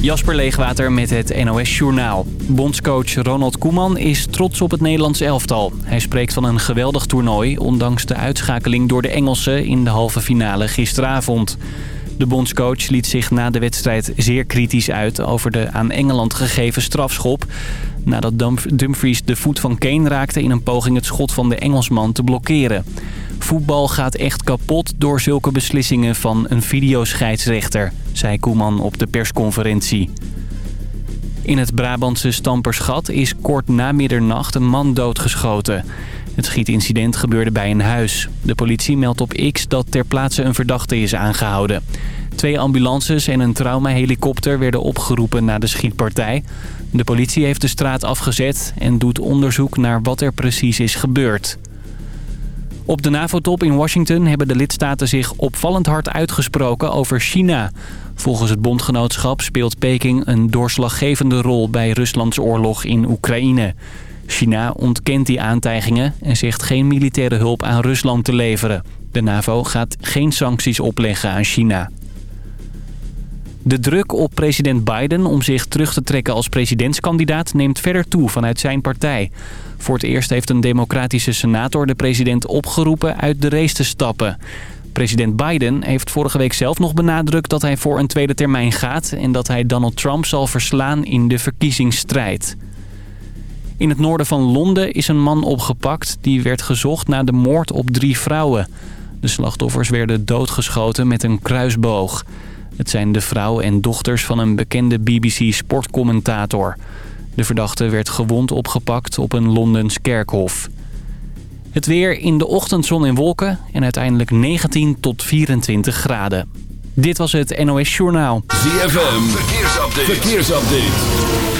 Jasper Leegwater met het NOS Journaal. Bondscoach Ronald Koeman is trots op het Nederlands elftal. Hij spreekt van een geweldig toernooi... ondanks de uitschakeling door de Engelsen in de halve finale gisteravond. De bondscoach liet zich na de wedstrijd zeer kritisch uit... over de aan Engeland gegeven strafschop... nadat Dumfries de voet van Kane raakte... in een poging het schot van de Engelsman te blokkeren. Voetbal gaat echt kapot door zulke beslissingen van een videoscheidsrechter, zei Koeman op de persconferentie. In het Brabantse Stampersgat is kort na middernacht een man doodgeschoten. Het schietincident gebeurde bij een huis. De politie meldt op X dat ter plaatse een verdachte is aangehouden. Twee ambulances en een traumahelikopter werden opgeroepen na de schietpartij. De politie heeft de straat afgezet en doet onderzoek naar wat er precies is gebeurd. Op de NAVO-top in Washington hebben de lidstaten zich opvallend hard uitgesproken over China. Volgens het bondgenootschap speelt Peking een doorslaggevende rol bij Ruslands oorlog in Oekraïne. China ontkent die aantijgingen en zegt geen militaire hulp aan Rusland te leveren. De NAVO gaat geen sancties opleggen aan China. De druk op president Biden om zich terug te trekken als presidentskandidaat neemt verder toe vanuit zijn partij. Voor het eerst heeft een democratische senator de president opgeroepen uit de race te stappen. President Biden heeft vorige week zelf nog benadrukt dat hij voor een tweede termijn gaat... en dat hij Donald Trump zal verslaan in de verkiezingsstrijd. In het noorden van Londen is een man opgepakt die werd gezocht na de moord op drie vrouwen. De slachtoffers werden doodgeschoten met een kruisboog. Het zijn de vrouw en dochters van een bekende BBC-sportcommentator... De verdachte werd gewond opgepakt op een Londens kerkhof. Het weer in de ochtendzon en wolken en uiteindelijk 19 tot 24 graden. Dit was het NOS Journaal. ZFM, verkeersupdate. verkeersupdate.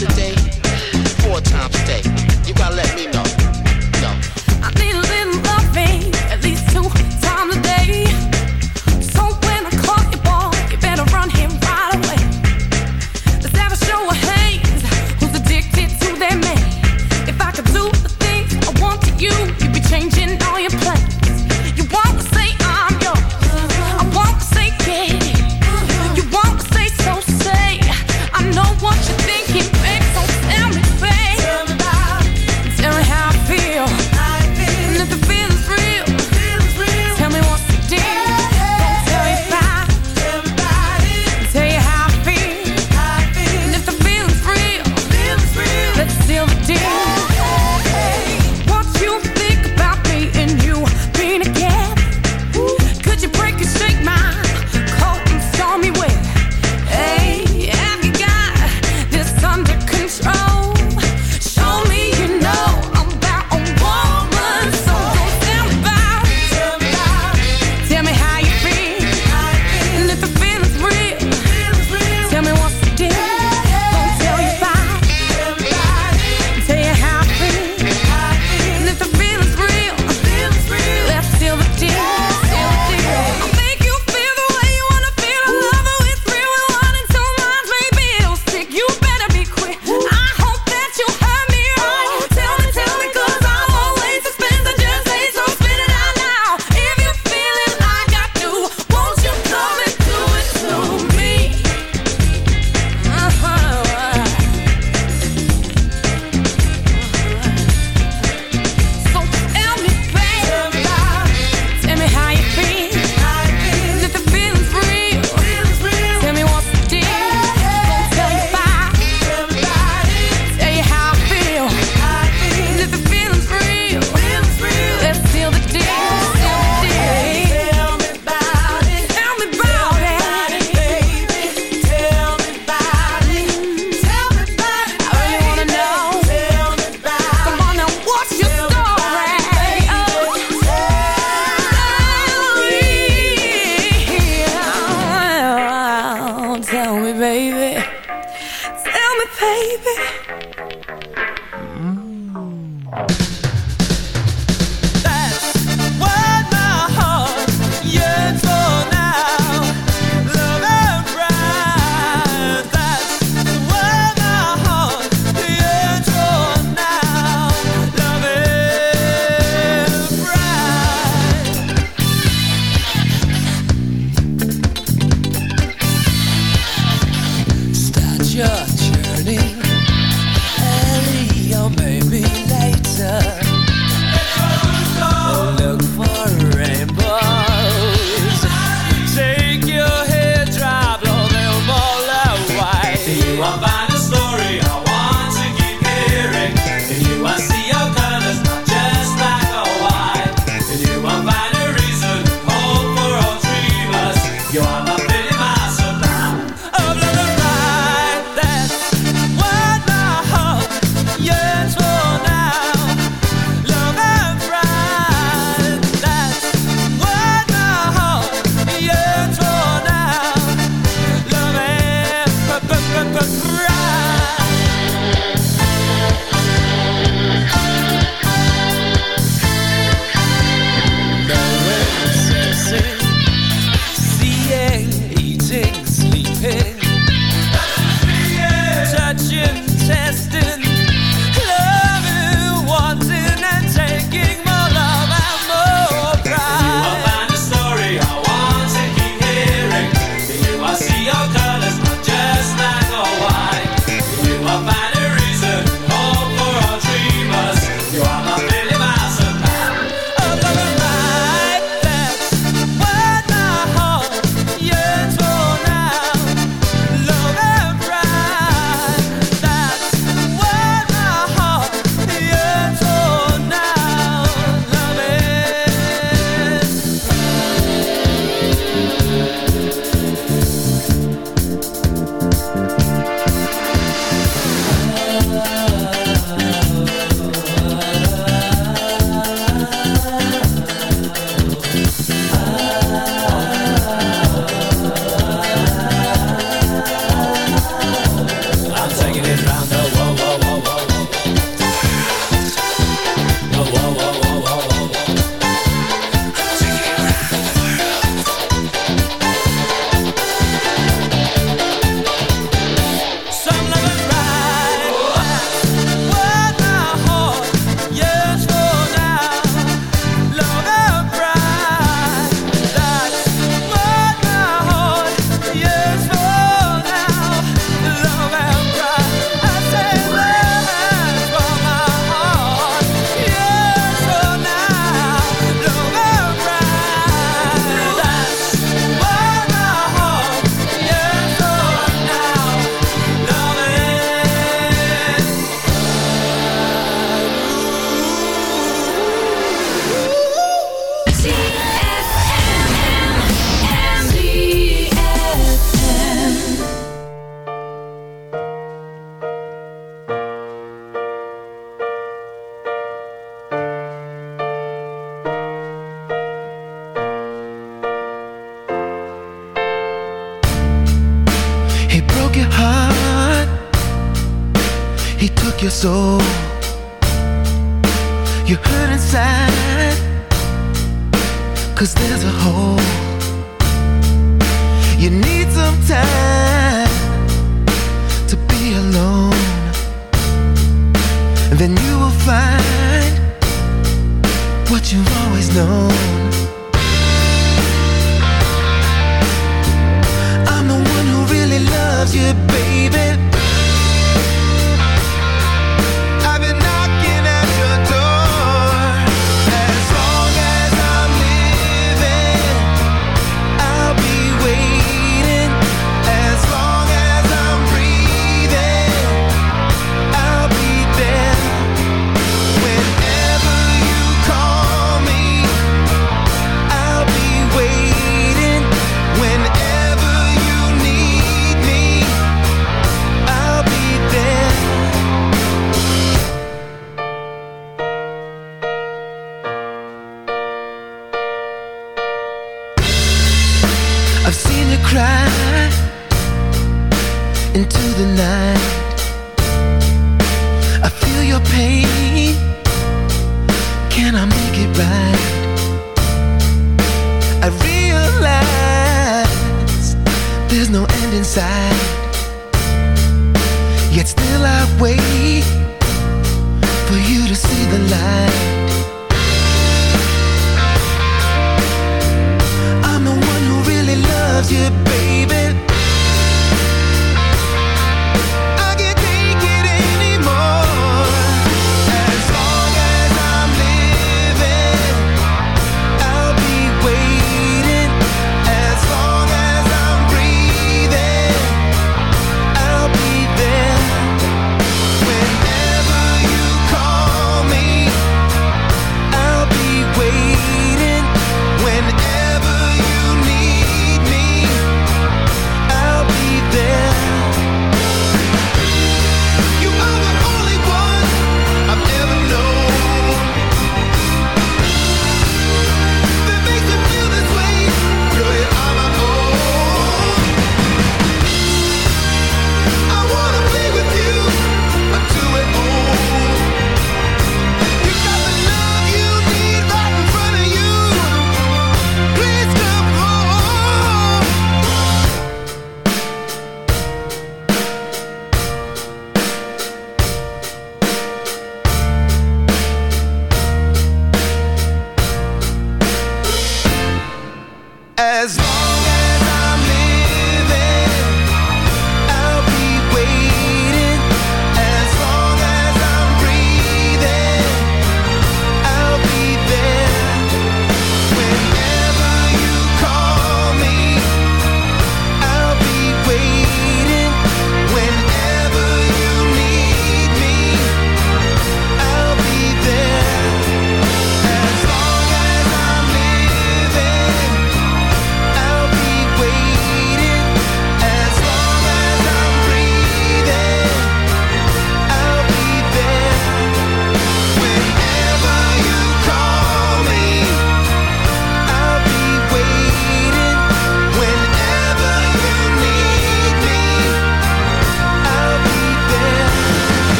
Times a day? Four times a day? You gotta let me know.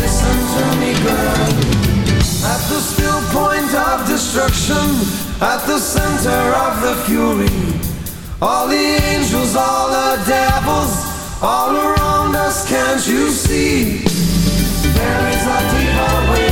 Listen to me, girl. At the still point of destruction, at the center of the fury, all the angels, all the devils, all around us, can't you see? There is a deeper way.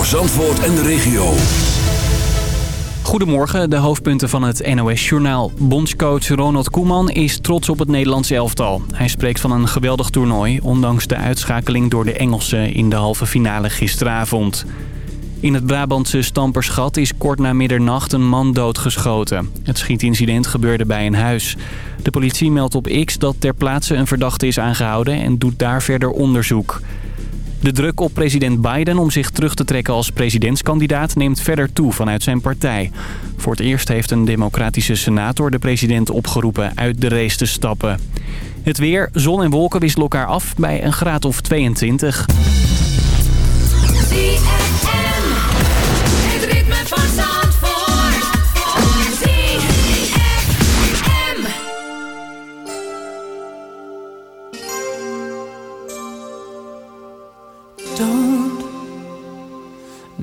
Voor Zandvoort en de regio. Goedemorgen, de hoofdpunten van het NOS-journaal. Bondscoach Ronald Koeman is trots op het Nederlands elftal. Hij spreekt van een geweldig toernooi... ondanks de uitschakeling door de Engelsen in de halve finale gisteravond. In het Brabantse Stamperschat is kort na middernacht een man doodgeschoten. Het schietincident gebeurde bij een huis. De politie meldt op X dat ter plaatse een verdachte is aangehouden... en doet daar verder onderzoek. De druk op president Biden om zich terug te trekken als presidentskandidaat neemt verder toe vanuit zijn partij. Voor het eerst heeft een democratische senator de president opgeroepen uit de race te stappen. Het weer, zon en wolken wisselen elkaar af bij een graad of 22.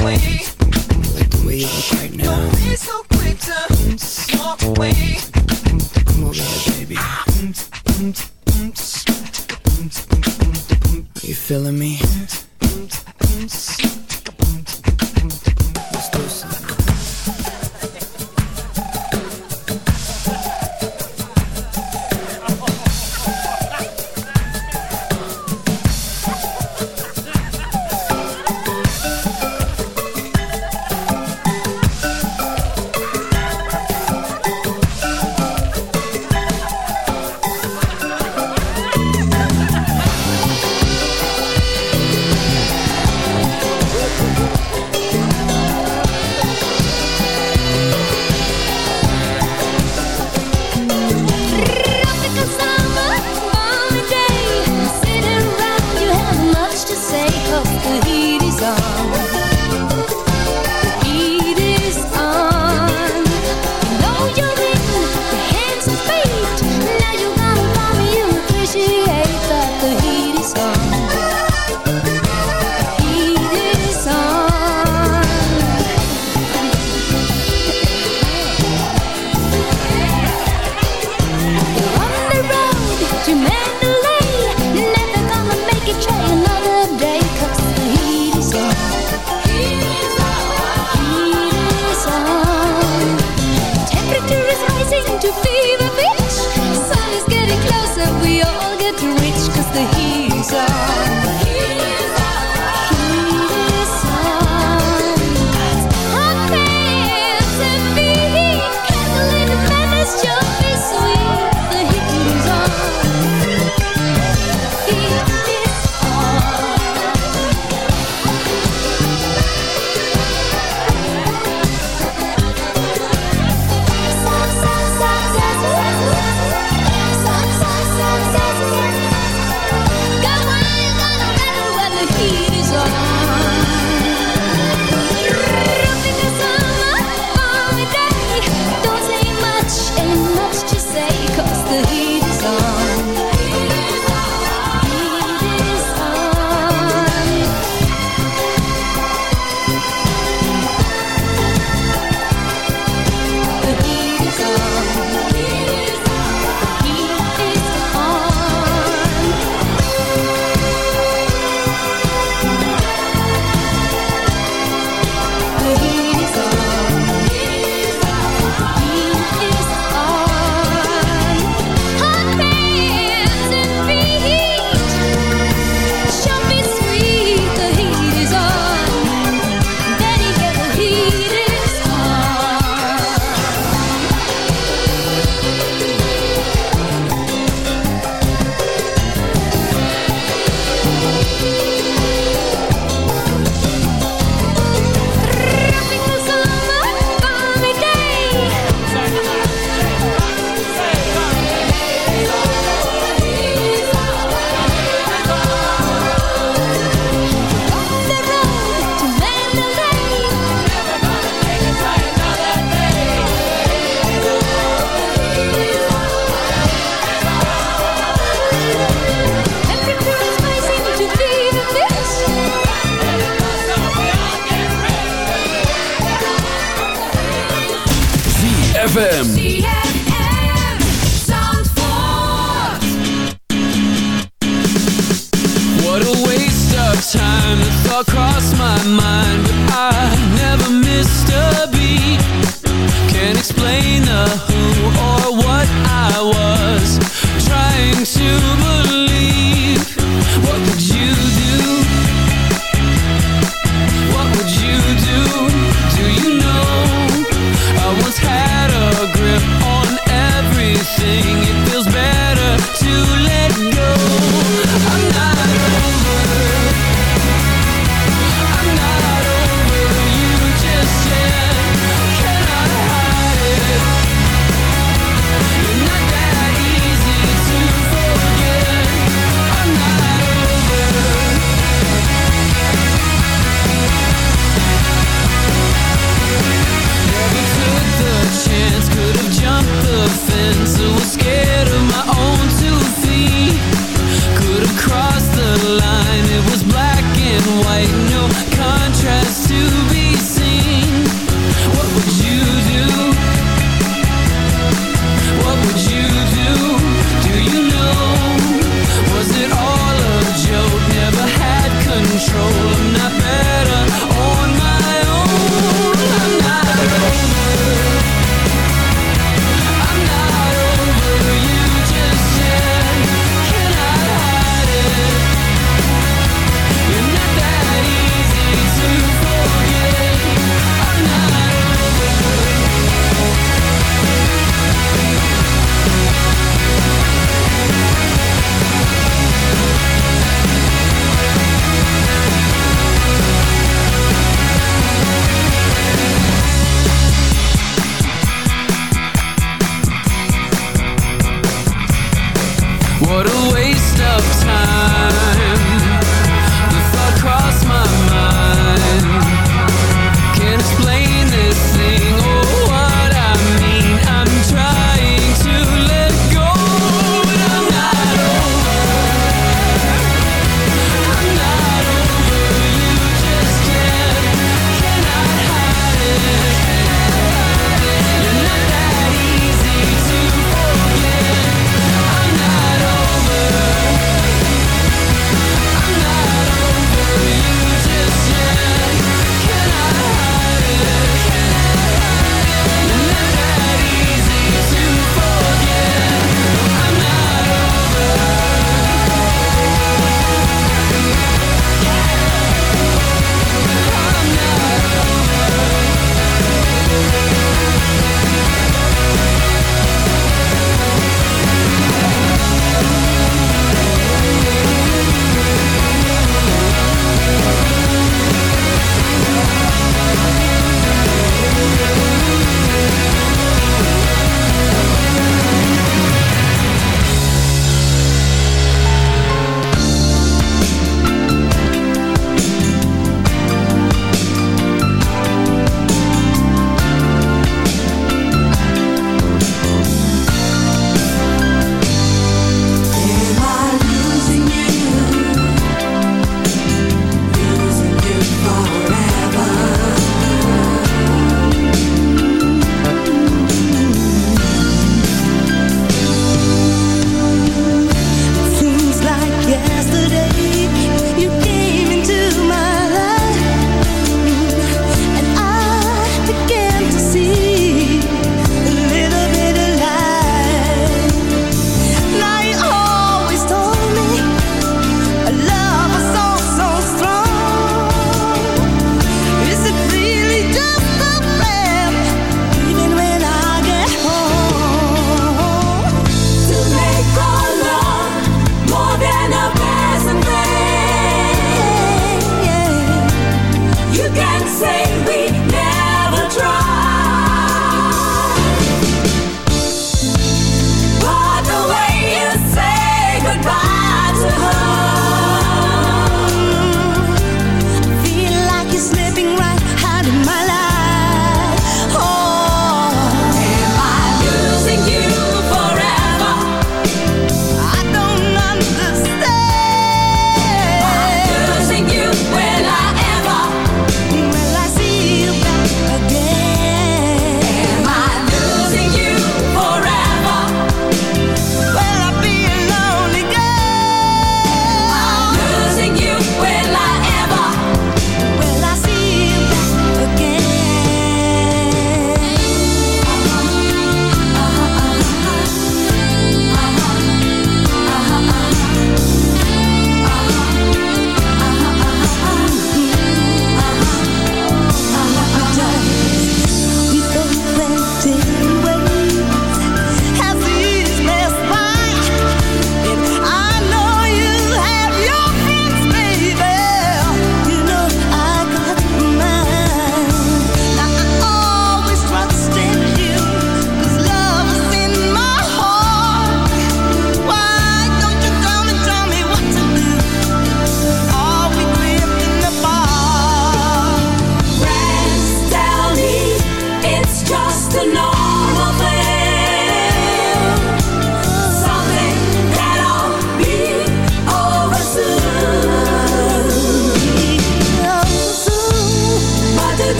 away. Right now. Don't be so quick to walk away.